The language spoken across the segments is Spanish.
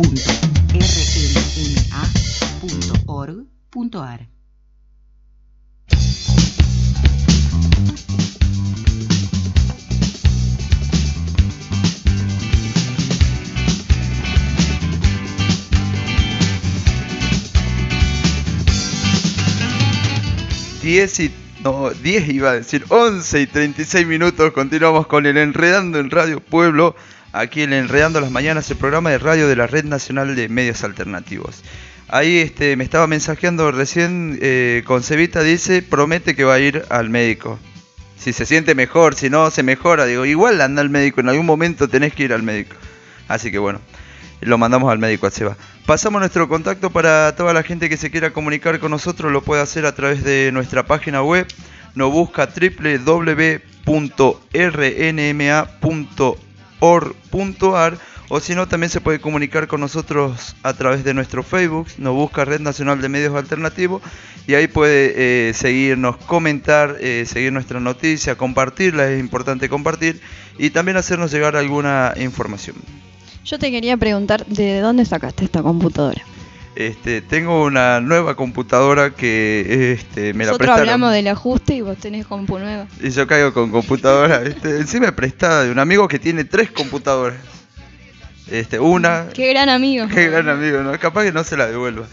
www.rnma.org.ar Diez y... No, 10 iba a decir, 11 y 36 minutos. Continuamos con el Enredando en Radio Pueblo. Aquí en Enredando las Mañanas, el programa de radio de la Red Nacional de Medios Alternativos. Ahí este, me estaba mensajeando recién eh, con Cevita, dice, promete que va a ir al médico. Si se siente mejor, si no se mejora, digo, igual anda al médico, en algún momento tenés que ir al médico. Así que bueno, lo mandamos al médico a Seba. Pasamos nuestro contacto para toda la gente que se quiera comunicar con nosotros, lo puede hacer a través de nuestra página web. Nos busca o si no también se puede comunicar con nosotros a través de nuestro Facebook, nos busca Red Nacional de Medios Alternativos y ahí puede eh, seguirnos, comentar, eh, seguir nuestra noticia, compartirla, es importante compartir y también hacernos llegar alguna información. Yo te quería preguntar, ¿de dónde sacaste esta computadora? Este, tengo una nueva computadora que este, me la Nosotros prestaron. hablamos del ajuste y vos tenés compu nueva. Y yo caigo con computadora. Este, encima prestada de un amigo que tiene tres computadoras. Este, una. Qué gran amigo. Qué gran amigo, ¿no? Capaz que no se la devuelva.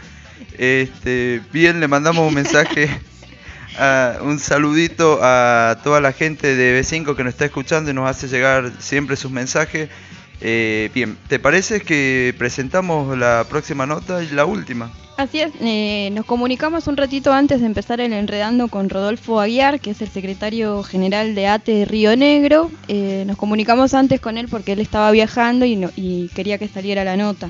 Este, bien, le mandamos un mensaje, a- un saludito a toda la gente de B5 que nos está escuchando y nos hace llegar siempre sus mensajes. Eh, bien, ¿te parece que presentamos la próxima nota y la última? Así es, eh, nos comunicamos un ratito antes de empezar el enredando con Rodolfo Aguiar, que es el secretario general de ATE Río Negro. Eh, nos comunicamos antes con él porque él estaba viajando y, no- y quería que saliera la nota.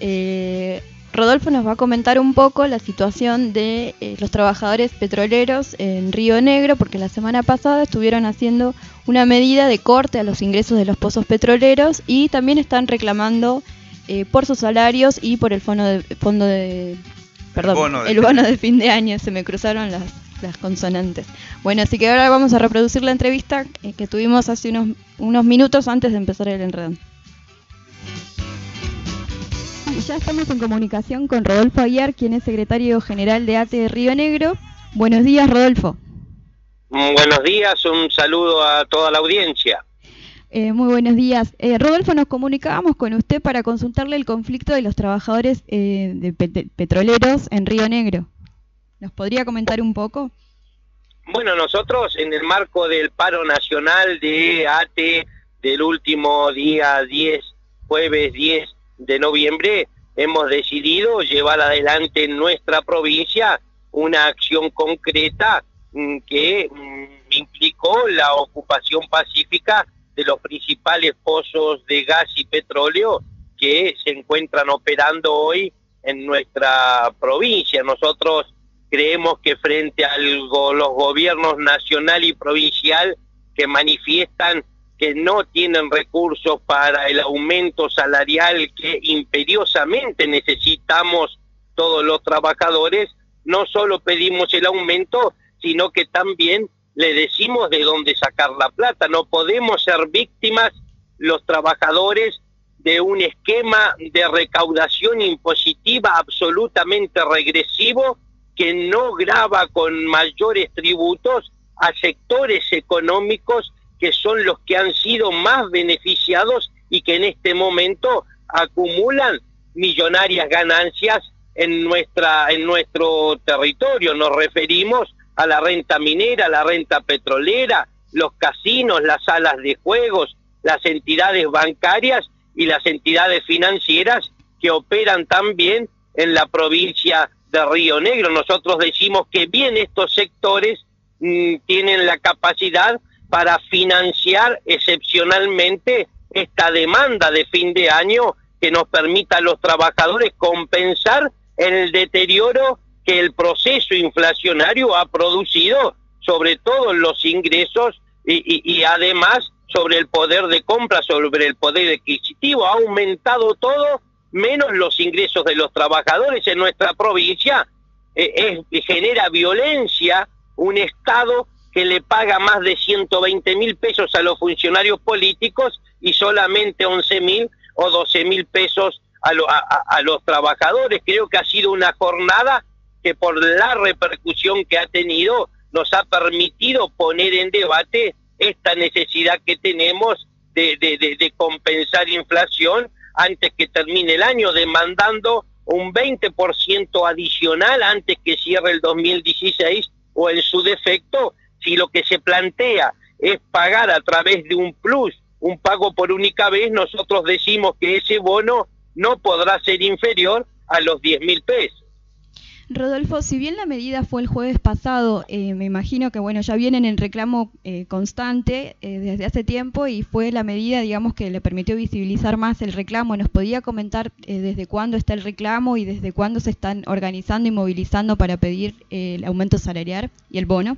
Eh, Rodolfo nos va a comentar un poco la situación de eh, los trabajadores petroleros en Río Negro, porque la semana pasada estuvieron haciendo una medida de corte a los ingresos de los pozos petroleros y también están reclamando eh, por sus salarios y por el fondo de, fondo de perdón, bono de el bono de de fin de año, se me cruzaron las, las consonantes. Bueno, así que ahora vamos a reproducir la entrevista eh, que tuvimos hace unos, unos minutos antes de empezar el enredón. Ya estamos en comunicación con Rodolfo Aguiar, quien es secretario general de ATE de Río Negro. Buenos días, Rodolfo. Mm, Buenos días, un saludo a toda la audiencia. Eh, muy buenos días. Eh, Rodolfo, nos comunicábamos con usted para consultarle el conflicto de los trabajadores eh, de pet- petroleros en Río Negro. ¿Nos podría comentar un poco? Bueno, nosotros en el marco del paro nacional de ATE del último día 10, jueves 10 de noviembre, hemos decidido llevar adelante en nuestra provincia una acción concreta mm, que mm, implicó la ocupación pacífica de los principales pozos de gas y petróleo que se encuentran operando hoy en nuestra provincia. Nosotros creemos que frente a los gobiernos nacional y provincial que manifiestan que no tienen recursos para el aumento salarial que imperiosamente necesitamos todos los trabajadores, no solo pedimos el aumento, sino que también le decimos de dónde sacar la plata. No podemos ser víctimas los trabajadores de un esquema de recaudación impositiva absolutamente regresivo que no grava con mayores tributos a sectores económicos que son los que han sido más beneficiados y que en este momento acumulan millonarias ganancias en nuestra en nuestro territorio nos referimos a la renta minera, la renta petrolera, los casinos, las salas de juegos, las entidades bancarias y las entidades financieras que operan también en la provincia de Río Negro. Nosotros decimos que bien estos sectores mm, tienen la capacidad para financiar excepcionalmente esta demanda de fin de año que nos permita a los trabajadores compensar el deterioro que el proceso inflacionario ha producido, sobre todo en los ingresos y, además sobre el poder de compra, sobre el poder adquisitivo. Ha aumentado todo, menos los ingresos de los trabajadores en nuestra provincia. Eh, genera violencia un Estado que le paga más de 120 mil pesos a los funcionarios políticos y solamente 11 mil o 12 mil pesos a, a los trabajadores. Creo que ha sido una jornada que por la repercusión que ha tenido nos ha permitido poner en debate esta necesidad que tenemos de, de, compensar inflación antes que termine el año, demandando un 20% adicional antes que cierre el 2016 o en su defecto, si lo que se plantea es pagar a través de un plus, un pago por única vez, nosotros decimos que ese bono no podrá ser inferior a los 10 mil pesos. Rodolfo, si bien la medida fue el jueves pasado, eh, me imagino que bueno ya vienen en reclamo eh, constante eh, desde hace tiempo y fue la medida, digamos, que le permitió visibilizar más el reclamo. ¿Nos podía comentar desde cuándo está el reclamo y desde cuándo se están organizando y movilizando para pedir el aumento salarial y el bono?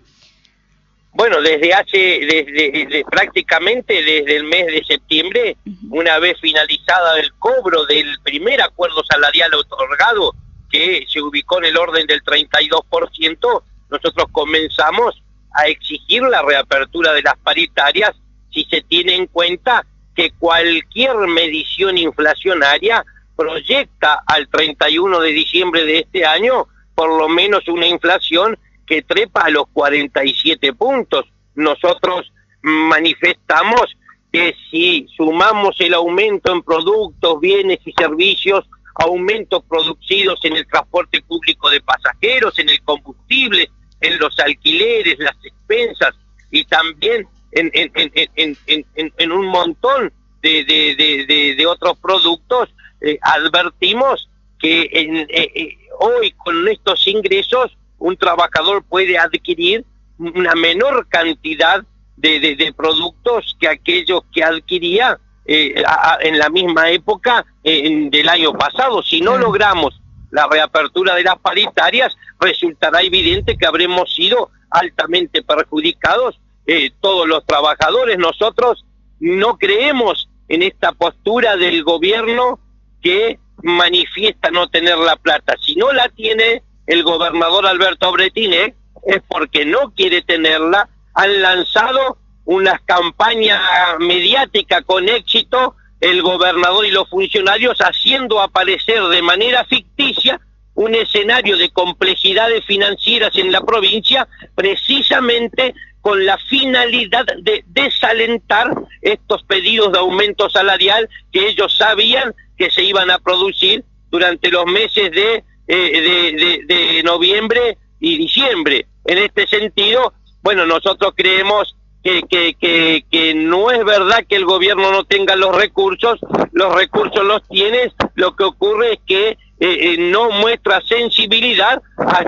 Bueno, desde hace, desde, prácticamente desde el mes de septiembre, una vez finalizada el cobro del primer acuerdo salarial otorgado que se ubicó en el orden del 32%, nosotros comenzamos a exigir la reapertura de las paritarias si se tiene en cuenta que cualquier medición inflacionaria proyecta al 31 de diciembre de este año por lo menos una inflación que trepa a los 47 puntos. Nosotros manifestamos que si sumamos el aumento en productos, bienes y servicios aumentos producidos en el transporte público de pasajeros, en el combustible, en los alquileres, las expensas y también en, un montón de, otros productos, eh, advertimos que eh, eh, hoy con estos ingresos un trabajador puede adquirir una menor cantidad de, productos que aquellos que adquiría eh, en la misma época del año pasado. Si no logramos la reapertura de las paritarias, resultará evidente que habremos sido altamente perjudicados eh, todos los trabajadores. Nosotros no creemos en esta postura del gobierno que manifiesta no tener la plata. Si no la tiene el gobernador Alberto Bretine, es porque no quiere tenerla. Han lanzado una campaña mediática con éxito, el gobernador y los funcionarios haciendo aparecer de manera ficticia un escenario de complejidades financieras en la provincia, precisamente con la finalidad de desalentar estos pedidos de aumento salarial que ellos sabían que se iban a producir durante los meses de, eh, de noviembre y diciembre. En este sentido, bueno, nosotros creemos que, que, que, no es verdad que el gobierno no tenga los recursos, los recursos los tiene, lo que ocurre es que eh, eh, no muestra sensibilidad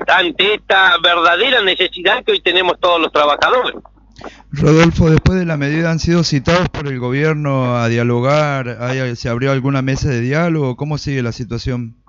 ante esta verdadera necesidad que hoy tenemos todos los trabajadores. Rodolfo, después de la medida han sido citados por el gobierno a dialogar, ¿se abrió alguna mesa de diálogo? ¿Cómo sigue la situación?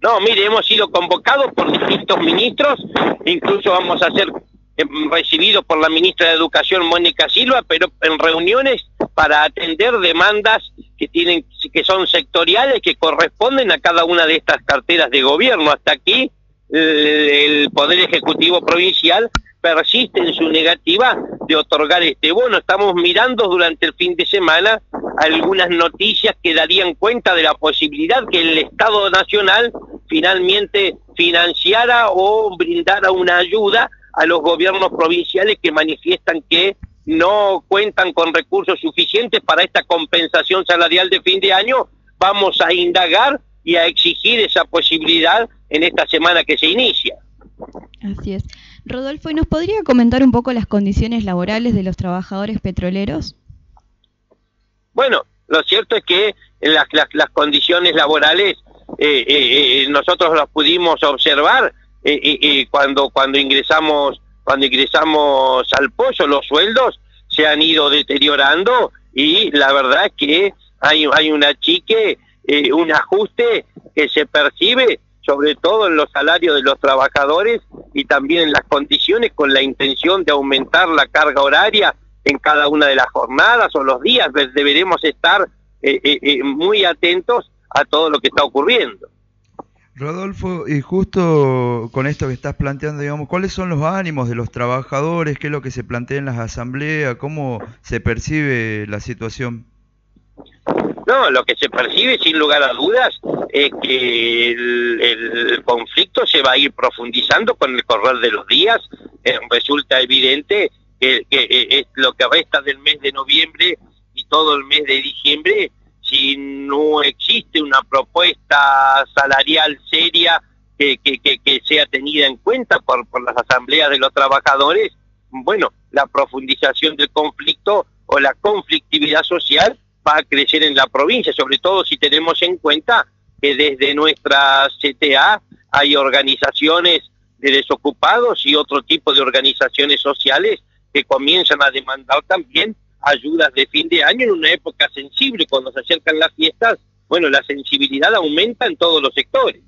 No, mire, hemos sido convocados por distintos ministros, incluso vamos a hacer eh, recibido por la ministra de Educación Mónica Silva, pero en reuniones para atender demandas que tienen que son sectoriales que corresponden a cada una de estas carteras de gobierno. Hasta aquí el Poder Ejecutivo Provincial persiste en su negativa de otorgar este bono. Estamos mirando durante el fin de semana algunas noticias que darían cuenta de la posibilidad que el Estado Nacional finalmente financiara o brindara una ayuda a los gobiernos provinciales que manifiestan que no cuentan con recursos suficientes para esta compensación salarial de fin de año, vamos a indagar y a exigir esa posibilidad en esta semana que se inicia. Así es. Rodolfo, ¿y nos podría comentar un poco las condiciones laborales de los trabajadores petroleros? Bueno, lo cierto es que las, las, condiciones laborales nosotros las pudimos observar cuando cuando ingresamos cuando ingresamos al pollo los sueldos se han ido deteriorando y la verdad que hay hay una chique eh, un ajuste que se percibe sobre todo en los salarios de los trabajadores y también en las condiciones con la intención de aumentar la carga horaria en cada una de las jornadas o los días. Deberemos estar eh, eh, eh, muy atentos a todo lo que está ocurriendo. Rodolfo, y justo con esto que estás planteando, digamos, ¿cuáles son los ánimos de los trabajadores? ¿Qué es lo que se plantea en las asambleas? ¿Cómo se percibe la situación? No, lo que se percibe sin lugar a dudas es que el, conflicto se va a ir profundizando con el correr de los días. Eh, resulta evidente que, que eh, es lo que resta del mes de noviembre y todo el mes de diciembre si no existe una propuesta salarial seria que, que, sea tenida en cuenta por, por las asambleas de los trabajadores, bueno, la profundización del conflicto o la conflictividad social va a crecer en la provincia, sobre todo si tenemos en cuenta que desde nuestra CTA hay organizaciones de desocupados y otro tipo de organizaciones sociales que comienzan a demandar también ayudas de fin de año en una época sensible, cuando se acercan las fiestas, bueno, la sensibilidad aumenta en todos los sectores.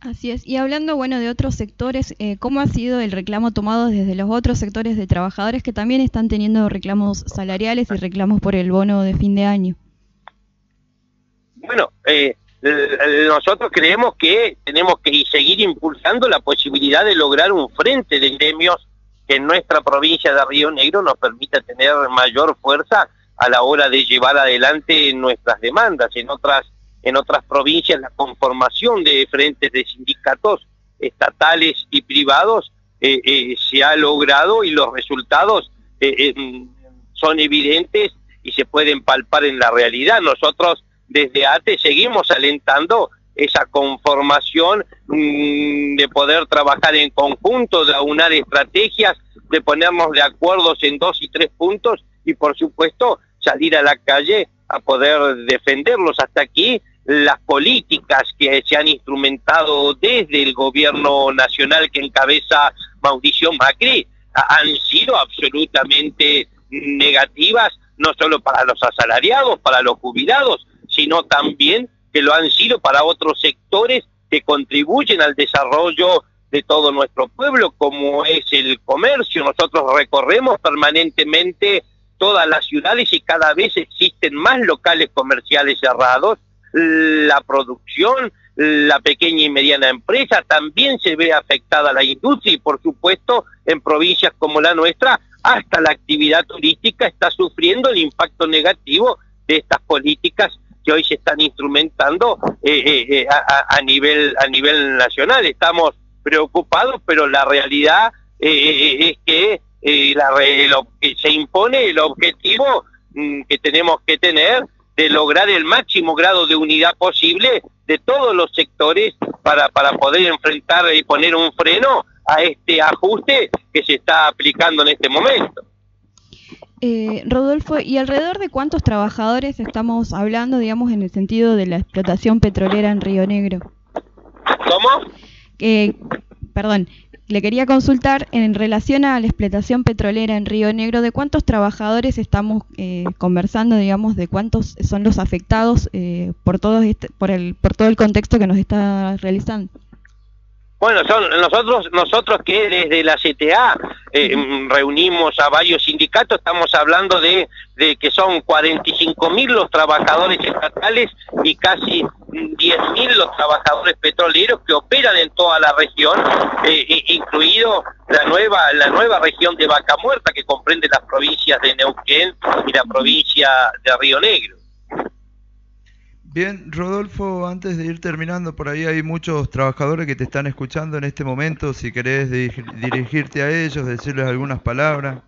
Así es. Y hablando, bueno, de otros sectores, eh, ¿cómo ha sido el reclamo tomado desde los otros sectores de trabajadores que también están teniendo reclamos salariales y reclamos por el bono de fin de año? Bueno, eh, nosotros creemos que tenemos que seguir impulsando la posibilidad de lograr un frente de gremios que en nuestra provincia de Río Negro nos permita tener mayor fuerza a la hora de llevar adelante nuestras demandas. En otras, en otras provincias la conformación de frentes de sindicatos estatales y privados eh, eh, se ha logrado y los resultados eh, son evidentes y se pueden palpar en la realidad. Nosotros desde ATE seguimos alentando esa conformación mm, de poder trabajar en conjunto, de aunar estrategias, de ponernos de acuerdo en dos y tres puntos y por supuesto salir a la calle a poder defenderlos. Hasta aquí las políticas que se han instrumentado desde el gobierno nacional que encabeza Mauricio Macri han sido absolutamente negativas, no solo para los asalariados, para los jubilados, sino también que lo han sido para otros sectores que contribuyen al desarrollo de todo nuestro pueblo, como es el comercio. Nosotros recorremos permanentemente todas las ciudades y cada vez existen más locales comerciales cerrados. La producción, la pequeña y mediana empresa, también se ve afectada la industria y por supuesto en provincias como la nuestra, hasta la actividad turística está sufriendo el impacto negativo de estas políticas que hoy se están instrumentando eh, eh, eh, a, nivel a nivel nacional. Estamos preocupados, pero la realidad es que, la, que se impone el objetivo mm, que tenemos que tener de lograr el máximo grado de unidad posible de todos los sectores para, para poder enfrentar y poner un freno a este ajuste que se está aplicando en este momento. Eh, Rodolfo, ¿y alrededor de cuántos trabajadores estamos hablando, digamos, en el sentido de la explotación petrolera en Río Negro? ¿Cómo? perdón, le quería consultar en relación a la explotación petrolera en Río Negro, ¿de cuántos trabajadores estamos eh, conversando, digamos, de cuántos son los afectados eh, por, todo este, por, el, por todo el contexto que nos está realizando? Bueno, son nosotros nosotros que desde la CTA eh, reunimos a varios sindicatos, estamos hablando de, de que son 45 mil los trabajadores estatales y casi 10 mil los trabajadores petroleros que operan en toda la región, eh, incluido la nueva la nueva región de Vaca Muerta que comprende las provincias de Neuquén y la provincia de Río Negro. Bien, Rodolfo, antes de ir terminando, por ahí hay muchos trabajadores que te están escuchando en este momento, si querés dirigirte a ellos, decirles algunas palabras.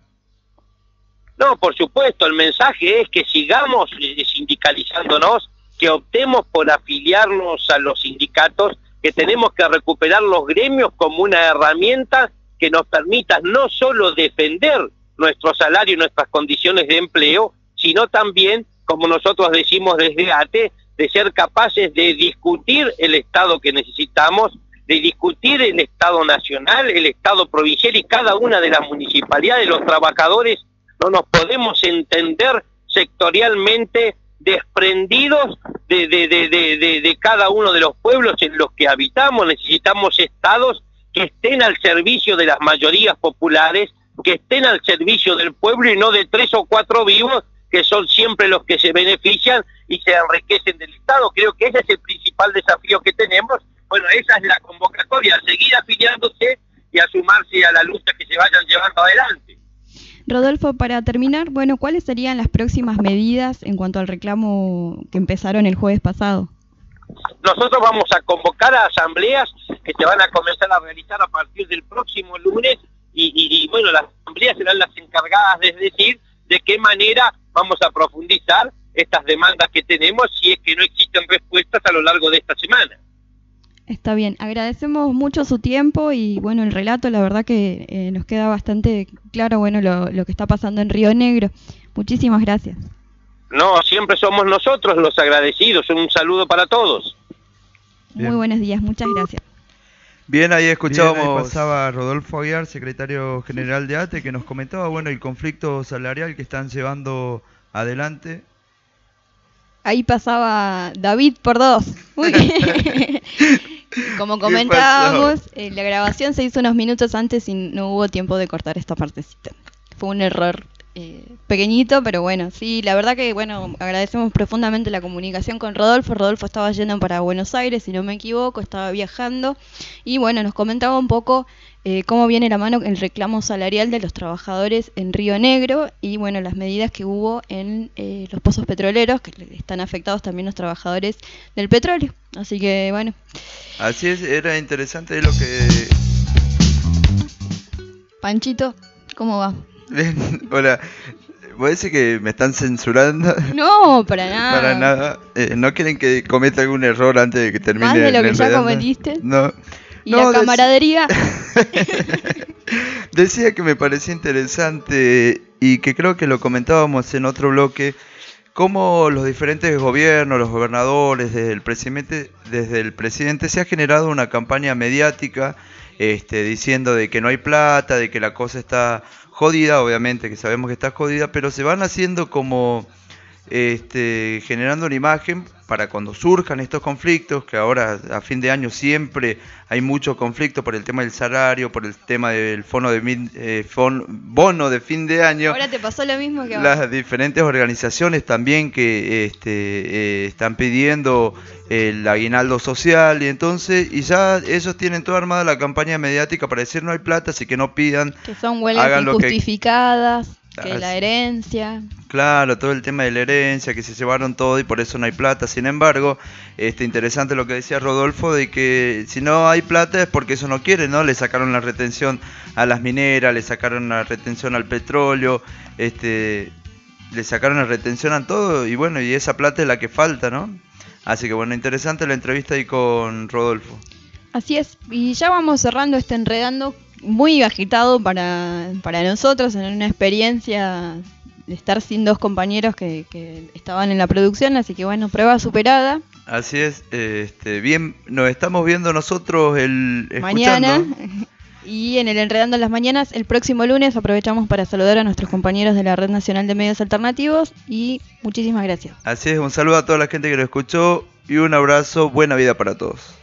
No, por supuesto, el mensaje es que sigamos sindicalizándonos, que optemos por afiliarnos a los sindicatos, que tenemos que recuperar los gremios como una herramienta que nos permita no solo defender nuestro salario y nuestras condiciones de empleo, sino también, como nosotros decimos desde ATE, de ser capaces de discutir el Estado que necesitamos, de discutir el Estado nacional, el Estado provincial y cada una de las municipalidades, los trabajadores, no nos podemos entender sectorialmente desprendidos de, de, de, de, cada uno de los pueblos en los que habitamos. Necesitamos estados que estén al servicio de las mayorías populares, que estén al servicio del pueblo y no de tres o cuatro vivos que son siempre los que se benefician y se enriquecen del Estado. Creo que ese es el principal desafío que tenemos. Bueno, esa es la convocatoria, seguir afiliándose y a sumarse a la lucha que se vayan llevando adelante. Rodolfo, para terminar, bueno, ¿cuáles serían las próximas medidas en cuanto al reclamo que empezaron el jueves pasado? Nosotros vamos a convocar a asambleas que se van a comenzar a realizar a partir del próximo lunes y, y, y bueno, las asambleas serán las encargadas de decir de qué manera vamos a profundizar estas demandas que tenemos si es que no existen respuestas a lo largo de esta semana. Está bien, agradecemos mucho su tiempo y bueno, el relato, la verdad que eh, nos queda bastante claro, bueno, lo, lo, que está pasando en Río Negro. Muchísimas gracias. No, siempre somos nosotros los agradecidos. Un saludo para todos. Bien. Muy buenos días, muchas gracias. Bien, ahí escuchábamos, Bien, ahí pasaba Rodolfo Aguiar, secretario general de ATE, que nos comentaba, bueno, el conflicto salarial que están llevando adelante. Ahí pasaba David por dos. Como comentábamos, eh, la grabación se hizo unos minutos antes y no hubo tiempo de cortar esta partecita. Fue un error eh, pequeñito, pero bueno, sí, la verdad que bueno, agradecemos profundamente la comunicación con Rodolfo. Rodolfo estaba yendo para Buenos Aires, si no me equivoco, estaba viajando y bueno, nos comentaba un poco eh, cómo viene la mano el reclamo salarial de los trabajadores en Río Negro y bueno, las medidas que hubo en eh, los pozos petroleros, que están afectados también los trabajadores del petróleo. Así que bueno. Así es, era interesante lo que... Panchito, ¿cómo va? Hola, ¿Vos decís que me están censurando? No, para nada. para nada. Eh, ¿No quieren que cometa algún error antes de que termine? ¿Más de lo que ya cometiste? No. ¿Y no, la camaradería? decía que me parecía interesante y que creo que lo comentábamos en otro bloque, cómo los diferentes gobiernos, los gobernadores, desde el presidente, desde el presidente se ha generado una campaña mediática este, diciendo de que no hay plata, de que la cosa está jodida, obviamente que sabemos que está jodida, pero se van haciendo como este, generando una imagen para cuando surjan estos conflictos, que ahora a fin de año siempre hay mucho conflicto por el tema del salario, por el tema del fono de eh, fon, bono de fin de año. Ahora te pasó lo mismo que. Las diferentes organizaciones también que este, eh, están pidiendo el aguinaldo social y entonces y ya ellos tienen toda armada la campaña mediática para decir no hay plata, así que no pidan. Que son huelgas injustificadas. Que que la herencia. Claro, todo el tema de la herencia, que se llevaron todo y por eso no hay plata. Sin embargo, este interesante lo que decía Rodolfo de que si no hay plata es porque eso no quiere, ¿no? Le sacaron la retención a las mineras, le sacaron la retención al petróleo, este le sacaron la retención a todo y bueno, y esa plata es la que falta, ¿no? Así que bueno, interesante la entrevista ahí con Rodolfo. Así es, y ya vamos cerrando este enredando muy agitado para, para nosotros, en una experiencia de estar sin dos compañeros que, que, estaban en la producción, así que bueno, prueba superada. Así es, este, bien, nos estamos viendo nosotros el mañana y en el Enredando las Mañanas el próximo lunes aprovechamos para saludar a nuestros compañeros de la Red Nacional de Medios Alternativos y muchísimas gracias. Así es, un saludo a toda la gente que lo escuchó y un abrazo, buena vida para todos.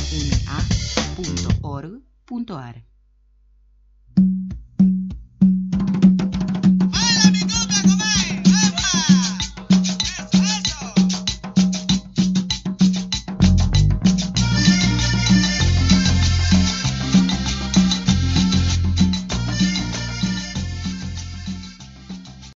Dora.